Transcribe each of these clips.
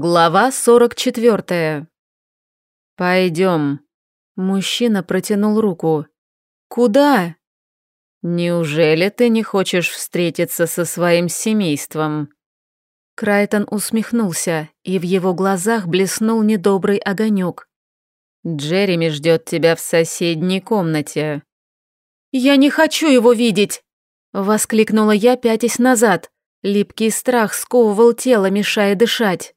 Глава 44. Пойдем. Мужчина протянул руку. Куда? Неужели ты не хочешь встретиться со своим семейством? Крайтон усмехнулся, и в его глазах блеснул недобрый огонек. Джереми ждет тебя в соседней комнате. Я не хочу его видеть! Воскликнула я, пятясь назад. Липкий страх сковывал тело, мешая дышать.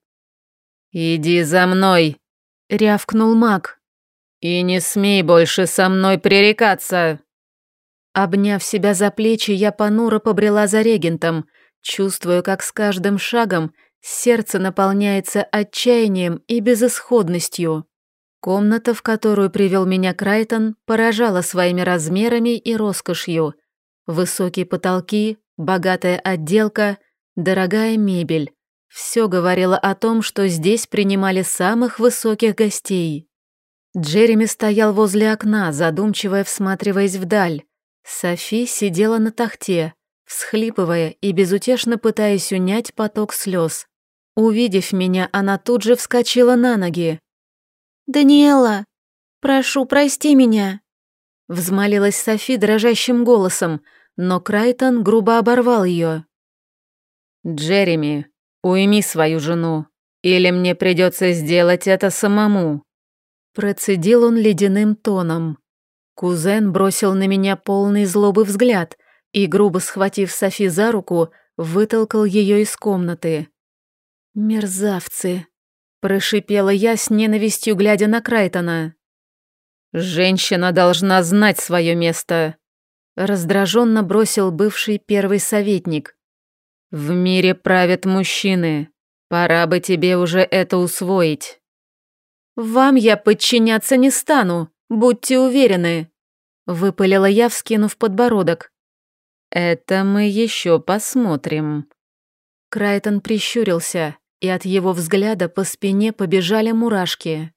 «Иди за мной!» — рявкнул маг. «И не смей больше со мной пререкаться!» Обняв себя за плечи, я понуро побрела за регентом, чувствуя, как с каждым шагом сердце наполняется отчаянием и безысходностью. Комната, в которую привел меня Крайтон, поражала своими размерами и роскошью. Высокие потолки, богатая отделка, дорогая мебель. Все говорило о том, что здесь принимали самых высоких гостей. Джереми стоял возле окна, задумчиво всматриваясь вдаль. Софи сидела на тахте, всхлипывая и безутешно пытаясь унять поток слез. Увидев меня, она тут же вскочила на ноги. «Даниэла, прошу, прости меня!» Взмолилась Софи дрожащим голосом, но Крайтон грубо оборвал ее. «Джереми, Уйми свою жену, или мне придется сделать это самому». Процедил он ледяным тоном. Кузен бросил на меня полный злобы взгляд и, грубо схватив Софи за руку, вытолкал ее из комнаты. «Мерзавцы!» – прошипела я с ненавистью, глядя на Крайтона. «Женщина должна знать свое место», – раздраженно бросил бывший первый советник. В мире правят мужчины. Пора бы тебе уже это усвоить. Вам я подчиняться не стану, будьте уверены. Выпалила я, вскинув подбородок. Это мы еще посмотрим. Крайтон прищурился, и от его взгляда по спине побежали мурашки.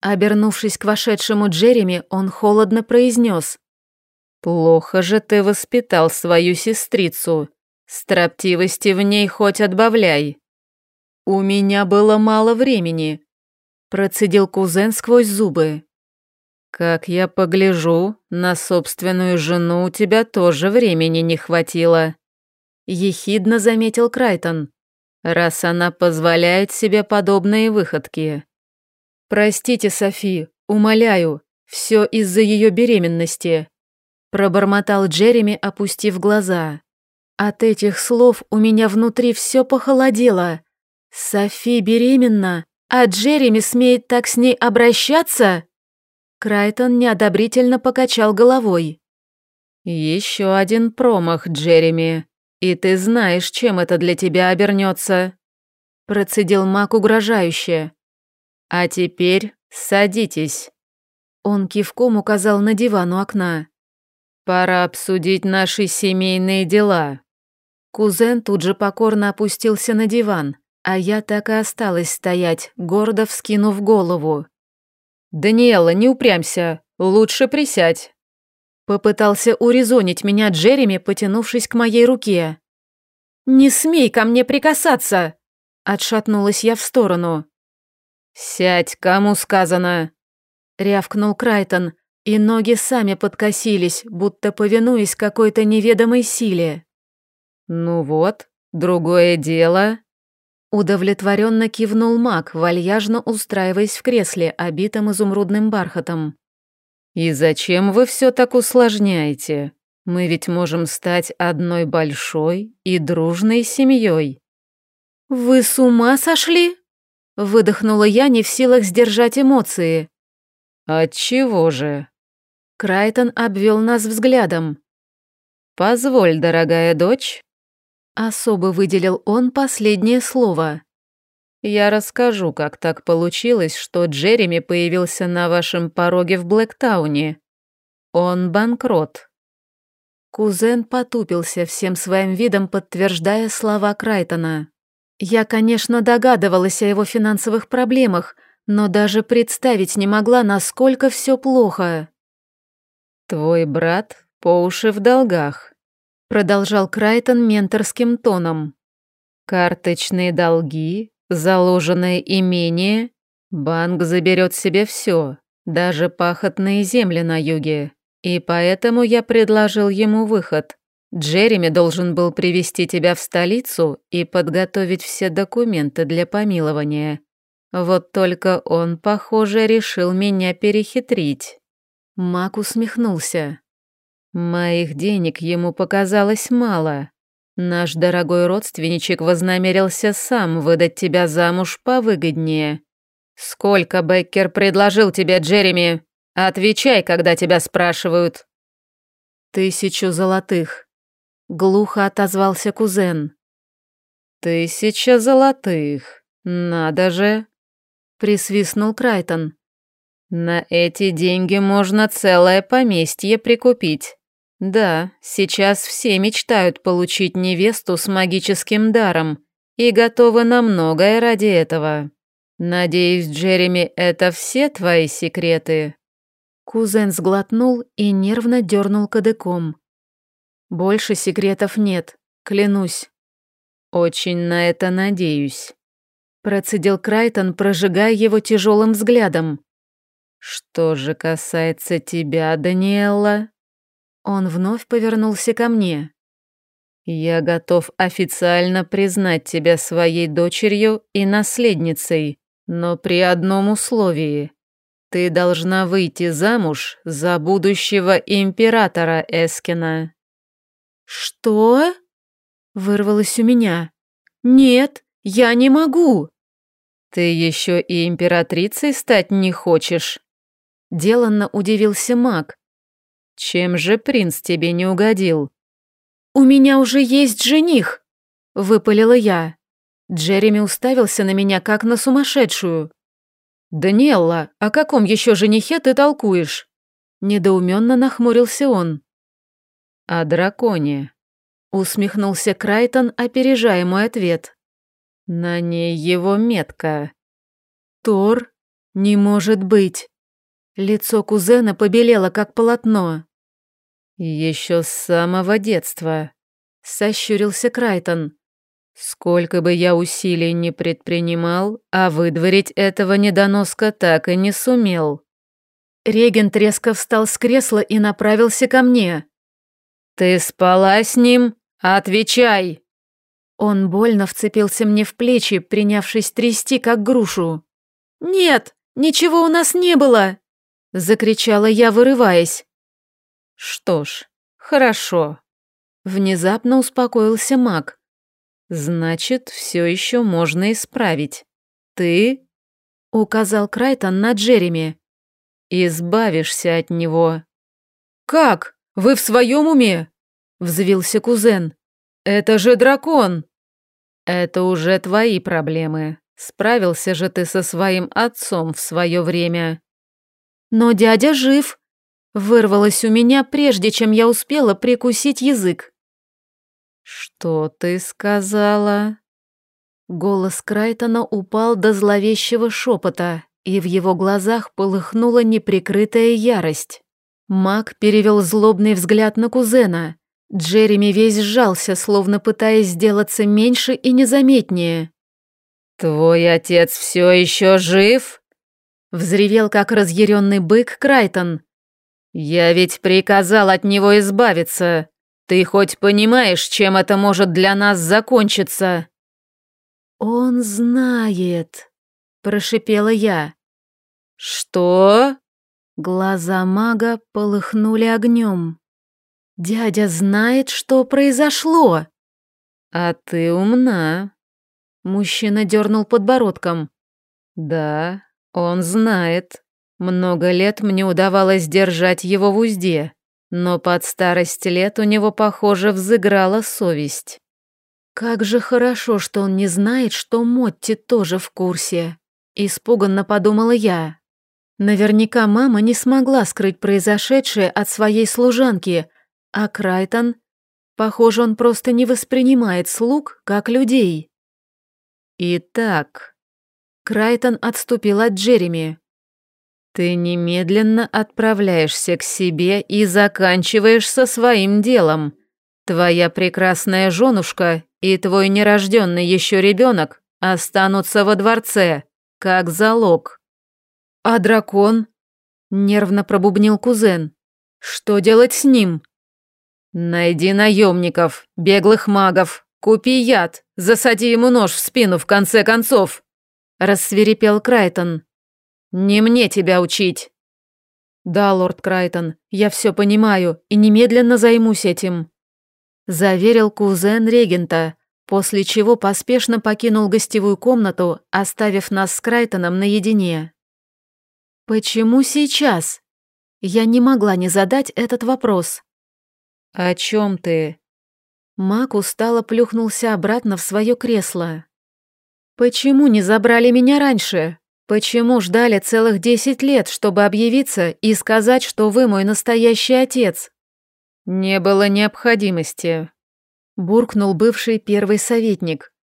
Обернувшись к вошедшему Джереми, он холодно произнес. «Плохо же ты воспитал свою сестрицу. Строптивости в ней хоть отбавляй. У меня было мало времени, процедил кузен сквозь зубы. Как я погляжу, на собственную жену у тебя тоже времени не хватило. Ехидно заметил Крайтон, раз она позволяет себе подобные выходки. Простите, Софи, умоляю, все из-за ее беременности. Пробормотал Джереми, опустив глаза. От этих слов у меня внутри все похолодело. Софи беременна, а Джереми смеет так с ней обращаться? Крайтон неодобрительно покачал головой. Еще один промах, Джереми, и ты знаешь, чем это для тебя обернется. Процедил Мак угрожающе. А теперь садитесь. Он кивком указал на диван у окна. Пора обсудить наши семейные дела. Кузен тут же покорно опустился на диван, а я так и осталась стоять, гордо вскинув голову. «Даниэла, не упрямься, лучше присядь». Попытался урезонить меня Джереми, потянувшись к моей руке. «Не смей ко мне прикасаться!» Отшатнулась я в сторону. «Сядь, кому сказано!» Рявкнул Крайтон, и ноги сами подкосились, будто повинуясь какой-то неведомой силе. «Ну вот, другое дело». Удовлетворенно кивнул маг, вальяжно устраиваясь в кресле, обитом изумрудным бархатом. «И зачем вы все так усложняете? Мы ведь можем стать одной большой и дружной семьей». «Вы с ума сошли?» Выдохнула я, не в силах сдержать эмоции. «Отчего же?» Крайтон обвел нас взглядом. «Позволь, дорогая дочь, Особо выделил он последнее слово. «Я расскажу, как так получилось, что Джереми появился на вашем пороге в Блэктауне. Он банкрот». Кузен потупился всем своим видом, подтверждая слова Крайтона. Я, конечно, догадывалась о его финансовых проблемах, но даже представить не могла, насколько все плохо. «Твой брат по уши в долгах», продолжал Крайтон менторским тоном. Карточные долги, заложенное имение, банк заберет себе все, даже пахотные земли на юге. И поэтому я предложил ему выход. Джереми должен был привести тебя в столицу и подготовить все документы для помилования. Вот только он, похоже, решил меня перехитрить. Мак усмехнулся. Моих денег ему показалось мало. Наш дорогой родственничек вознамерился сам выдать тебя замуж повыгоднее. Сколько Беккер предложил тебе, Джереми? Отвечай, когда тебя спрашивают. Тысячу золотых. Глухо отозвался кузен. Тысяча золотых. Надо же. Присвистнул Крайтон. На эти деньги можно целое поместье прикупить. Да, сейчас все мечтают получить невесту с магическим даром и готовы на многое ради этого. Надеюсь, Джереми, это все твои секреты?» Кузен сглотнул и нервно дернул кадыком. «Больше секретов нет, клянусь». «Очень на это надеюсь», — процедил Крайтон, прожигая его тяжелым взглядом. «Что же касается тебя, Даниэлла?» Он вновь повернулся ко мне. «Я готов официально признать тебя своей дочерью и наследницей, но при одном условии. Ты должна выйти замуж за будущего императора Эскина». «Что?» — вырвалось у меня. «Нет, я не могу». «Ты еще и императрицей стать не хочешь?» Деланно удивился маг, чем же принц тебе не угодил? У меня уже есть жених, выпалила я. Джереми уставился на меня как на сумасшедшую. «Даниэлла, о каком еще женихе ты толкуешь?» Недоуменно нахмурился он. «О драконе», — усмехнулся Крайтон, опережая мой ответ. «На ней его метка». «Тор? Не может быть!» Лицо кузена побелело, как полотно. Еще с самого детства. Сощурился Крайтон. Сколько бы я усилий не предпринимал, а выдворить этого недоноска так и не сумел. Регент резко встал с кресла и направился ко мне. «Ты спала с ним? Отвечай!» Он больно вцепился мне в плечи, принявшись трясти, как грушу. «Нет, ничего у нас не было!» Закричала я, вырываясь. Что ж, хорошо. Внезапно успокоился маг. Значит, все еще можно исправить. Ты, указал Крайтон на Джереми, избавишься от него. Как? Вы в своем уме? Взвился кузен. Это же дракон. Это уже твои проблемы. Справился же ты со своим отцом в свое время. «Но дядя жив!» Вырвалось у меня, прежде чем я успела прикусить язык. «Что ты сказала?» Голос Крайтона упал до зловещего шепота, и в его глазах полыхнула неприкрытая ярость. Мак перевел злобный взгляд на кузена. Джереми весь сжался, словно пытаясь сделаться меньше и незаметнее. «Твой отец все еще жив?» Взревел, как разъяренный бык, Крайтон. «Я ведь приказал от него избавиться. Ты хоть понимаешь, чем это может для нас закончиться?» «Он знает», — прошипела я. «Что?» Глаза мага полыхнули огнем. «Дядя знает, что произошло!» «А ты умна!» Мужчина дернул подбородком. «Да, он знает. Много лет мне удавалось держать его в узде, но под старость лет у него, похоже, взыграла совесть. Как же хорошо, что он не знает, что Мотти тоже в курсе. Испуганно подумала я. Наверняка мама не смогла скрыть произошедшее от своей служанки, а Крайтон... Похоже, он просто не воспринимает слуг как людей. Итак, Крайтон отступил от Джереми. «Ты немедленно отправляешься к себе и заканчиваешь со своим делом. Твоя прекрасная женушка и твой нерожденный еще ребенок останутся во дворце, как залог». «А дракон?» — нервно пробубнил кузен. «Что делать с ним?» «Найди наемников, беглых магов, купи яд, засади ему нож в спину в конце концов», — рассверепел Крайтон. «Не мне тебя учить». «Да, лорд Крайтон, я все понимаю и немедленно займусь этим», — заверил кузен регента, после чего поспешно покинул гостевую комнату, оставив нас с Крайтоном наедине. «Почему сейчас?» Я не могла не задать этот вопрос. «О чем ты?» Мак устало плюхнулся обратно в свое кресло. «Почему не забрали меня раньше? Почему ждали целых десять лет, чтобы объявиться и сказать, что вы мой настоящий отец?» «Не было необходимости», — буркнул бывший первый советник.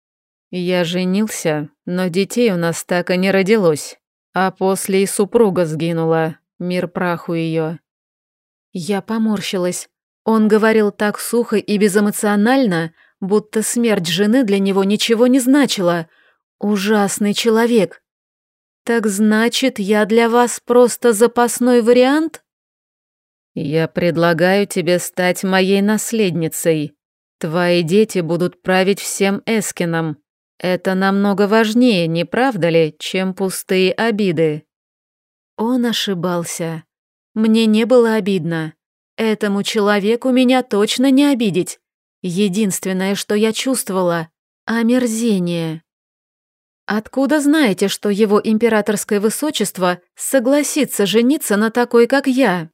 «Я женился, но детей у нас так и не родилось, а после и супруга сгинула, мир праху ее». Я поморщилась. Он говорил так сухо и безэмоционально, будто смерть жены для него ничего не значила. Ужасный человек. Так значит, я для вас просто запасной вариант? Я предлагаю тебе стать моей наследницей. Твои дети будут править всем Эскином. Это намного важнее, не правда ли, чем пустые обиды? Он ошибался. Мне не было обидно. Этому человеку меня точно не обидеть. Единственное, что я чувствовала — омерзение. Откуда знаете, что его императорское высочество согласится жениться на такой, как я?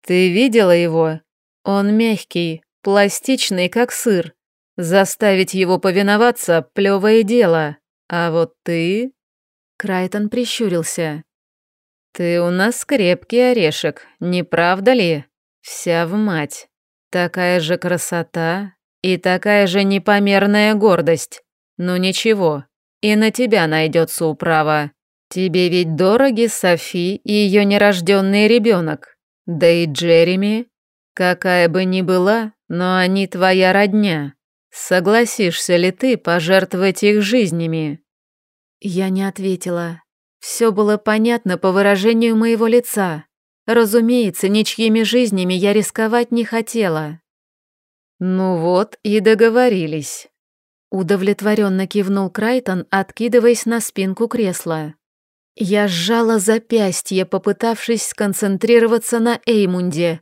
Ты видела его? Он мягкий, пластичный, как сыр. Заставить его повиноваться — плевое дело. А вот ты... Крайтон прищурился. «Ты у нас крепкий орешек, не правда ли?» Вся в мать. Такая же красота и такая же непомерная гордость. Ну ничего, и на тебя найдется управа. Тебе ведь дороги Софи и ее нерожденный ребенок. Да и Джереми. Какая бы ни была, но они твоя родня. Согласишься ли ты пожертвовать их жизнями?» Я не ответила. Все было понятно по выражению моего лица. Разумеется, ничьими жизнями я рисковать не хотела. Ну вот и договорились. Удовлетворенно кивнул Крайтон, откидываясь на спинку кресла. Я сжала запястье, попытавшись сконцентрироваться на Эймунде.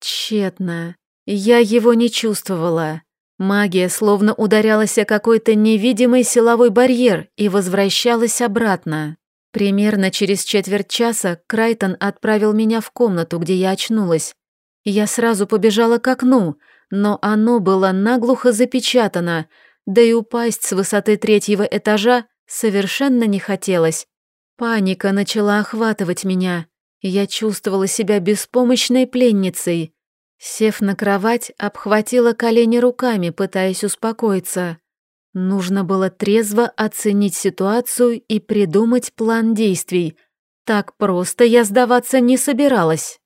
Тщетно. Я его не чувствовала. Магия словно ударялась о какой-то невидимый силовой барьер и возвращалась обратно. Примерно через четверть часа Крайтон отправил меня в комнату, где я очнулась. Я сразу побежала к окну, но оно было наглухо запечатано, да и упасть с высоты третьего этажа совершенно не хотелось. Паника начала охватывать меня. Я чувствовала себя беспомощной пленницей. Сев на кровать, обхватила колени руками, пытаясь успокоиться. Нужно было трезво оценить ситуацию и придумать план действий. Так просто я сдаваться не собиралась.